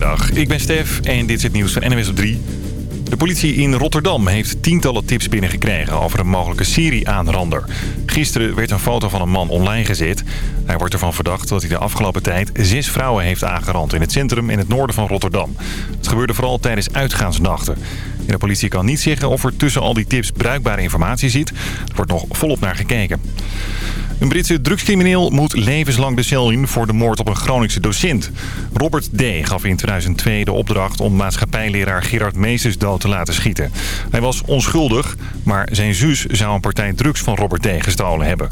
Goedemiddag, ik ben Stef en dit is het nieuws van NWS op 3. De politie in Rotterdam heeft tientallen tips binnengekregen over een mogelijke Syrië-aanrander. Gisteren werd een foto van een man online gezet. Hij wordt ervan verdacht dat hij de afgelopen tijd zes vrouwen heeft aangerand in het centrum in het noorden van Rotterdam. Het gebeurde vooral tijdens uitgaansnachten. de politie kan niet zeggen of er tussen al die tips bruikbare informatie zit. Er wordt nog volop naar gekeken. Een Britse drugscrimineel moet levenslang de cel in voor de moord op een Groningse docent. Robert D. gaf in 2002 de opdracht om maatschappijleraar Gerard Meesters dood te laten schieten. Hij was onschuldig, maar zijn zus zou een partij drugs van Robert D. gestolen hebben.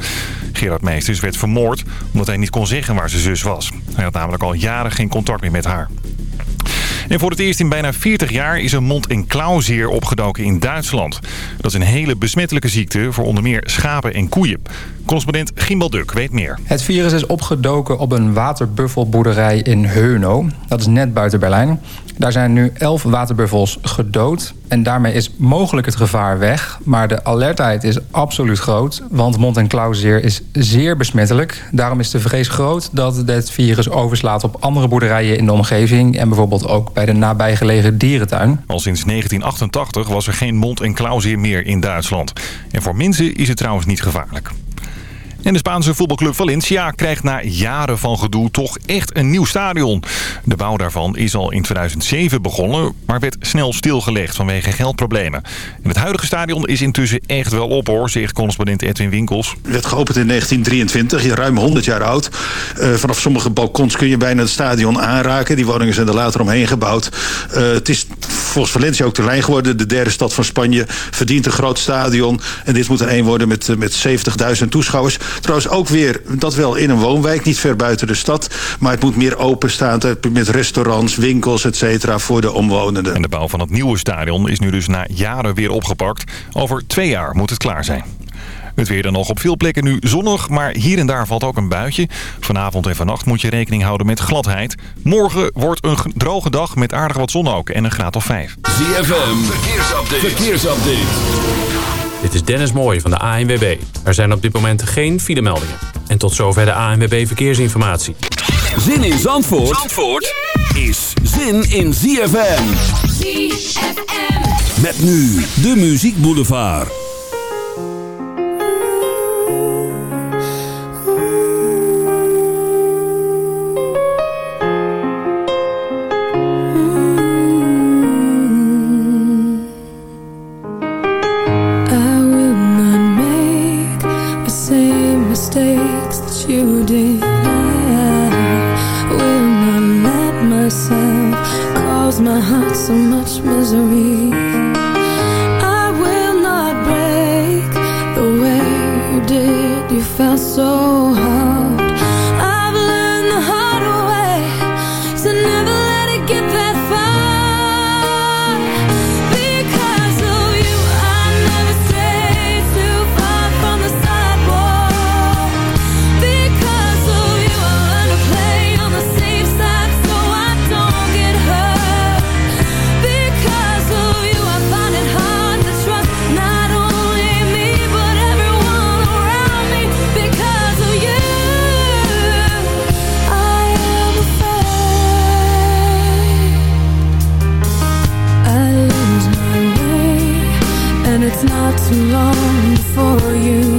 Gerard Meesters werd vermoord omdat hij niet kon zeggen waar zijn zus was. Hij had namelijk al jaren geen contact meer met haar. En voor het eerst in bijna 40 jaar is een mond- en klauwzeer opgedoken in Duitsland. Dat is een hele besmettelijke ziekte voor onder meer schapen en koeien. Correspondent Gimbal Duk weet meer. Het virus is opgedoken op een waterbuffelboerderij in Heuno. Dat is net buiten Berlijn. Daar zijn nu 11 waterbuffels gedood. En daarmee is mogelijk het gevaar weg. Maar de alertheid is absoluut groot. Want mond- en klauwzeer is zeer besmettelijk. Daarom is de vrees groot dat het virus overslaat op andere boerderijen in de omgeving. En bijvoorbeeld ook bij de nabijgelegen dierentuin. Al sinds 1988 was er geen mond- en klauwzeer meer in Duitsland. En voor mensen is het trouwens niet gevaarlijk. En de Spaanse voetbalclub Valencia krijgt na jaren van gedoe toch echt een nieuw stadion. De bouw daarvan is al in 2007 begonnen, maar werd snel stilgelegd vanwege geldproblemen. En het huidige stadion is intussen echt wel op hoor, zegt correspondent Edwin Winkels. Het werd geopend in 1923, ruim 100 jaar oud. Uh, vanaf sommige balkons kun je bijna het stadion aanraken. Die woningen zijn er later omheen gebouwd. Uh, het is volgens Valencia ook de lijn geworden. De derde stad van Spanje verdient een groot stadion. En dit moet er één worden met, met 70.000 toeschouwers. Trouwens ook weer, dat wel in een woonwijk, niet ver buiten de stad. Maar het moet meer openstaan met restaurants, winkels, et cetera, voor de omwonenden. En de bouw van het nieuwe stadion is nu dus na jaren weer opgepakt. Over twee jaar moet het klaar zijn. Het weer dan nog op veel plekken nu zonnig, maar hier en daar valt ook een buitje. Vanavond en vannacht moet je rekening houden met gladheid. Morgen wordt een droge dag met aardig wat zon ook en een graad of 5. ZFM, verkeersupdate. verkeersupdate. Dit is Dennis Mooij van de ANWB. Er zijn op dit moment geen filemeldingen. En tot zover de ANWB Verkeersinformatie. Zin in Zandvoort, Zandvoort is zin in ZFM. ZFM. Met nu de Muziek Boulevard. you did. I will not let myself Cause my heart so much misery I will not break The way you did. You felt so hard. for you.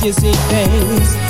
kissing face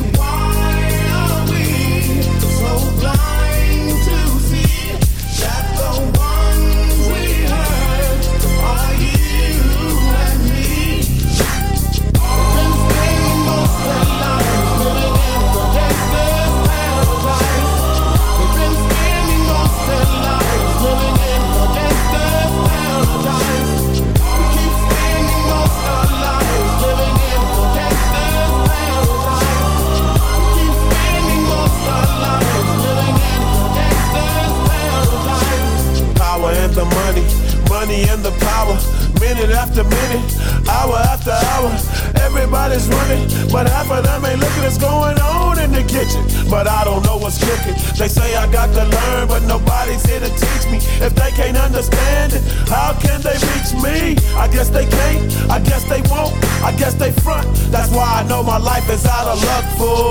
of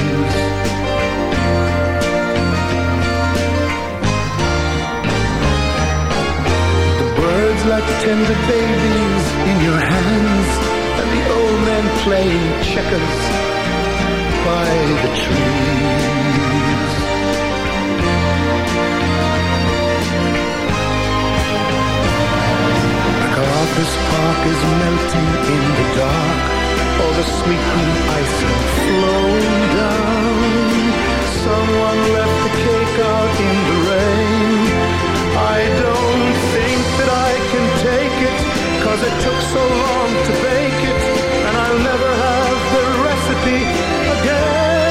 Like tender babies in your hands, and the old men playing checkers by the trees. MacArthur's Park is melting in the dark. All the sweet green icing flowing down. Someone left the cake out in the rain. I don't cause it took so long to bake it, and I'll never have the recipe again.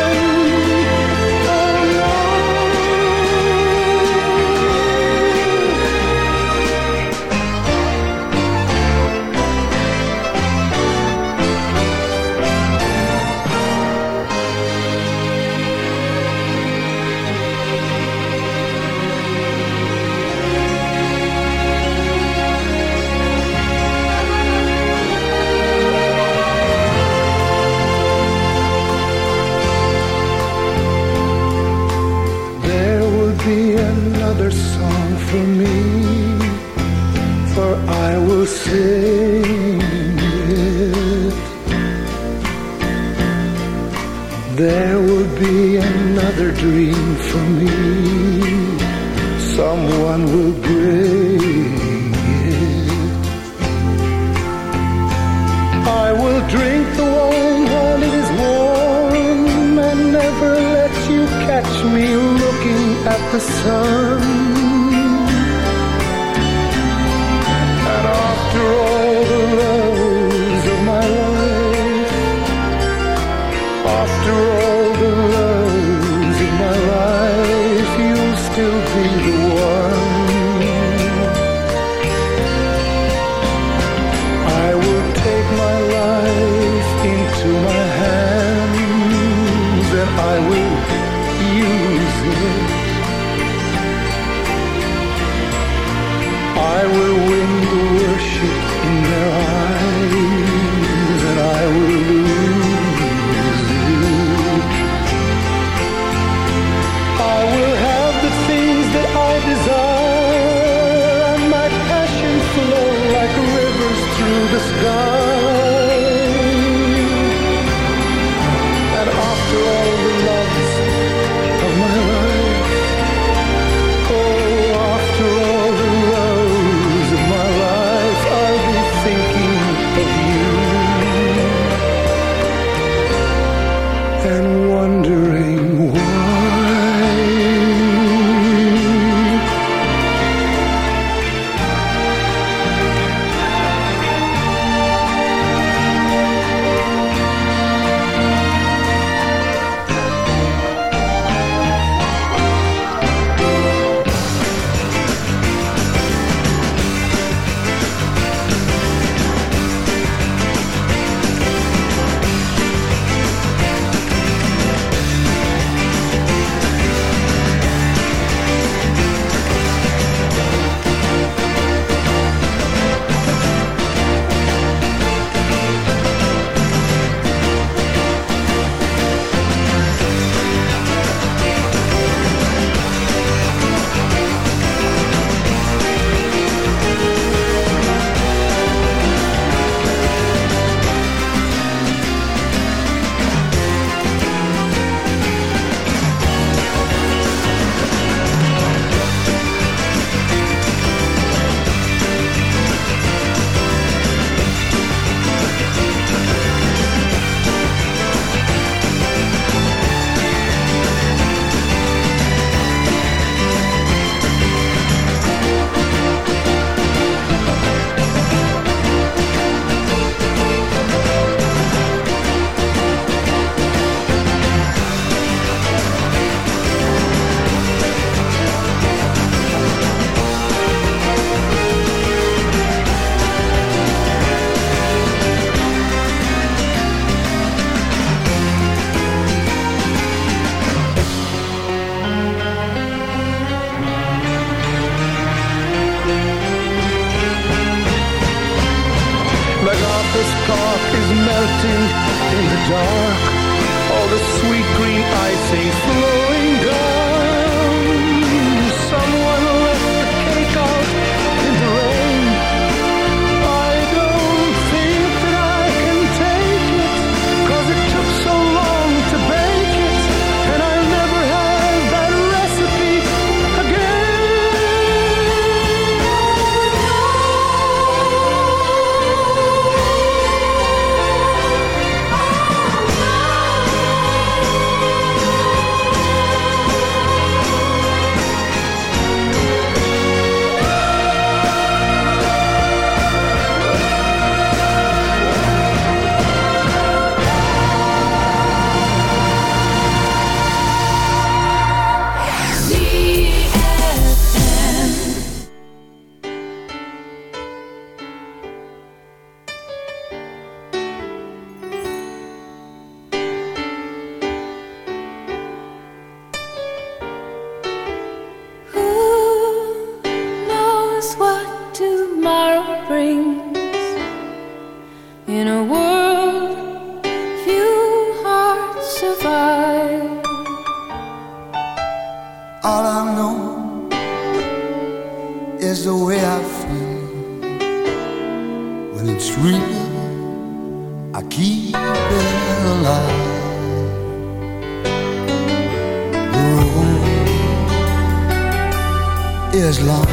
as long.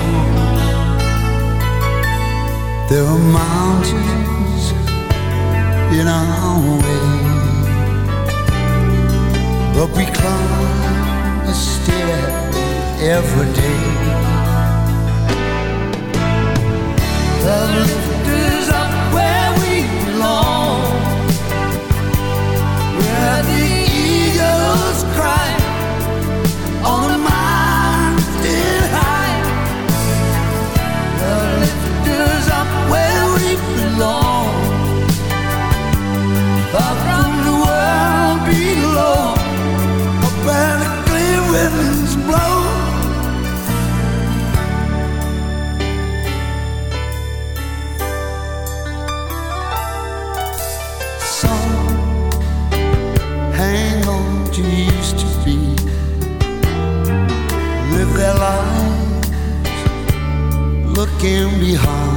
There were mountains in our way. But we climb a stair every day. Love clear winds blow. Hang on to used to be, live their lives looking behind.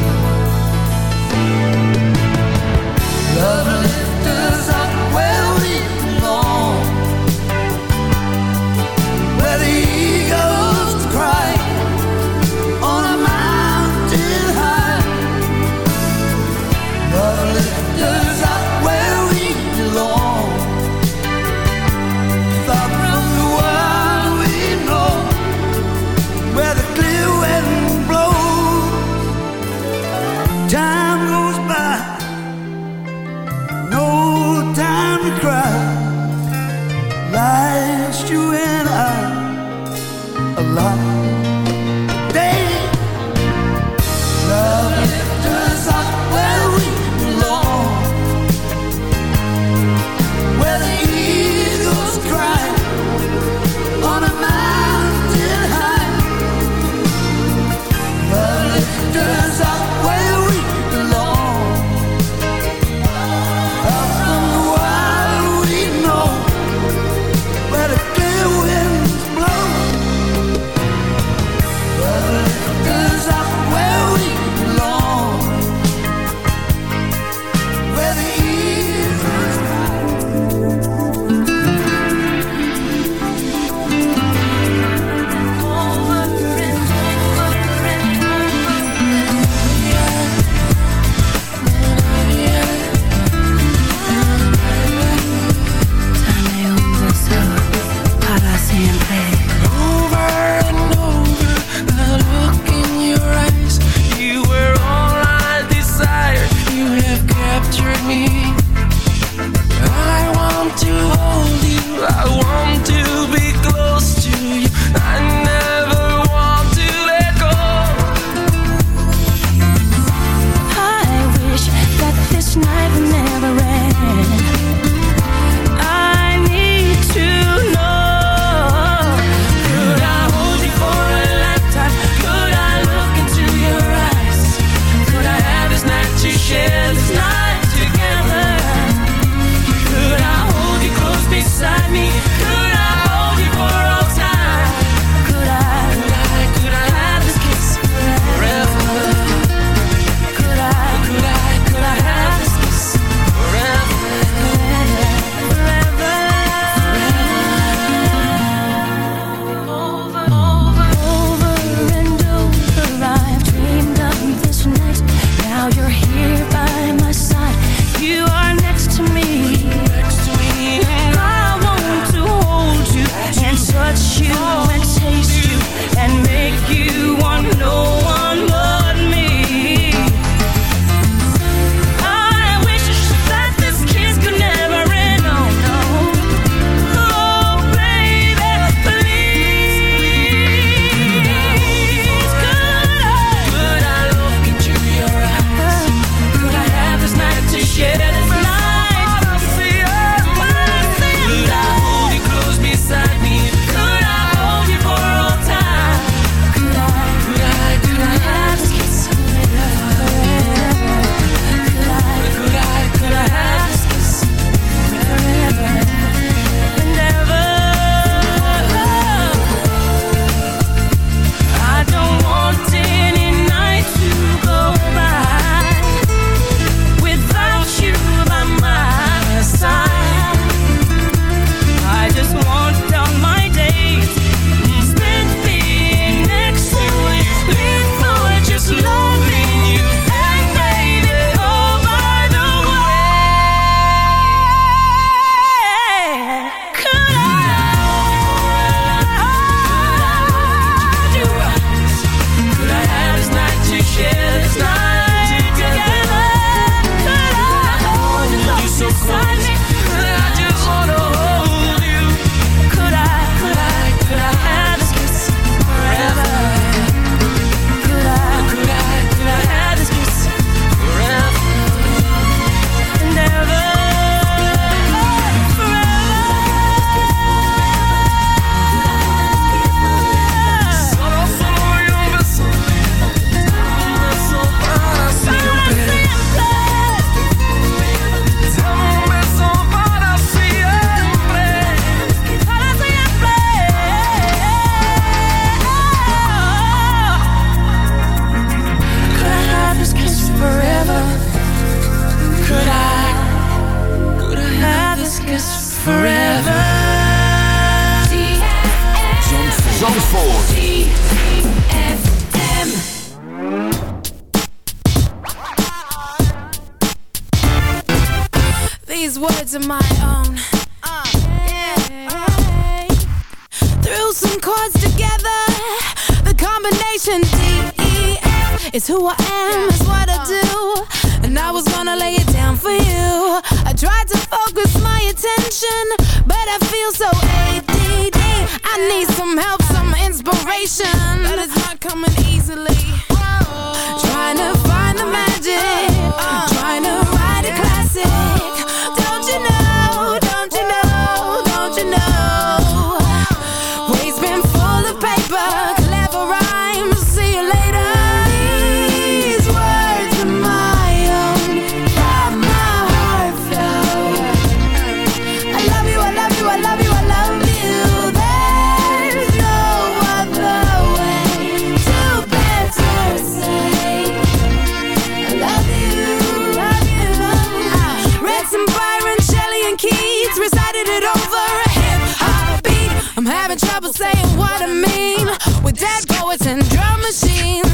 And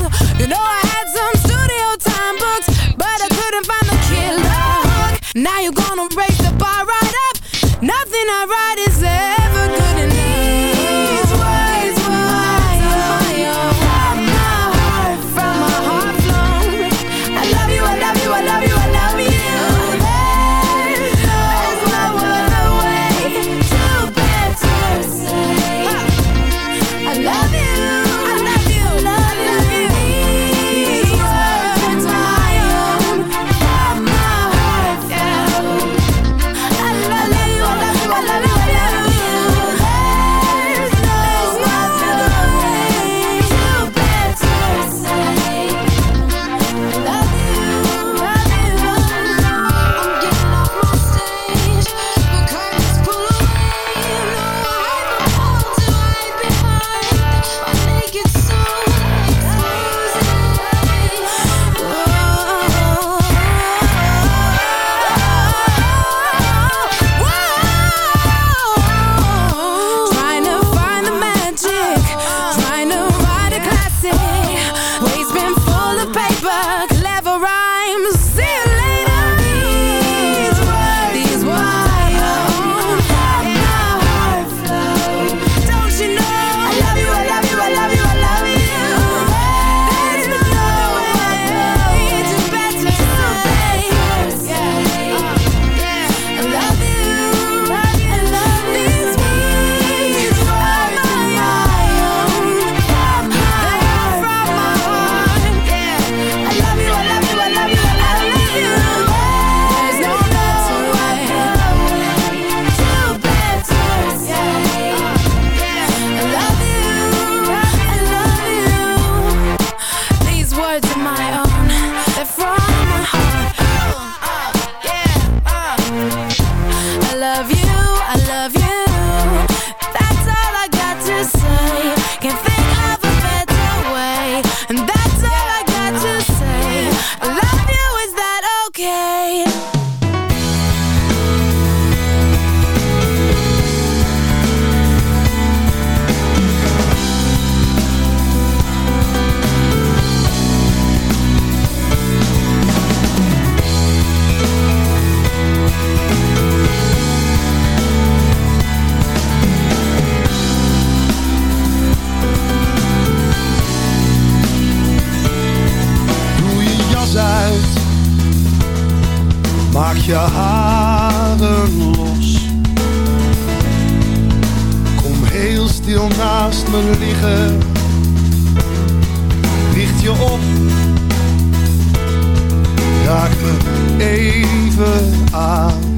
even aan.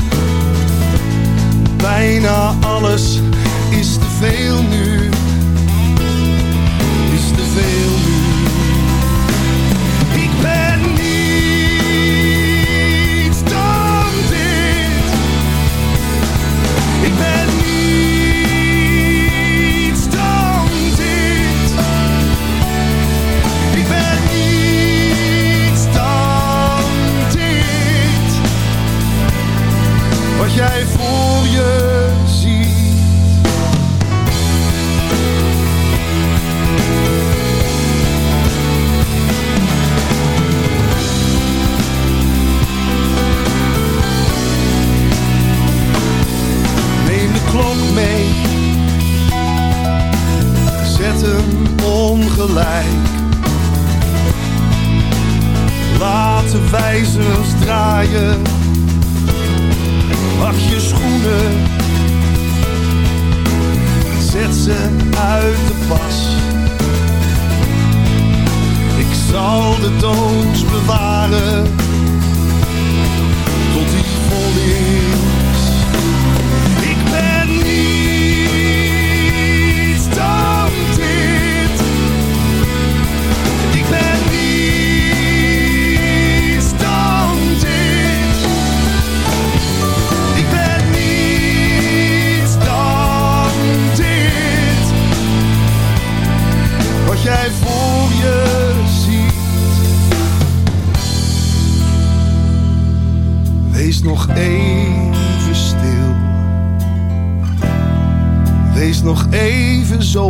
Bijna alles is te veel nu, is te veel.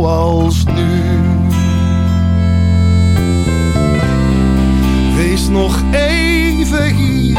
zoals nu. Wees nog even hier